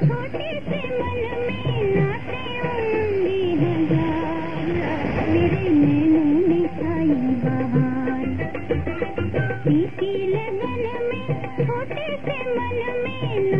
छोटी नीले मन में छोटे से मन में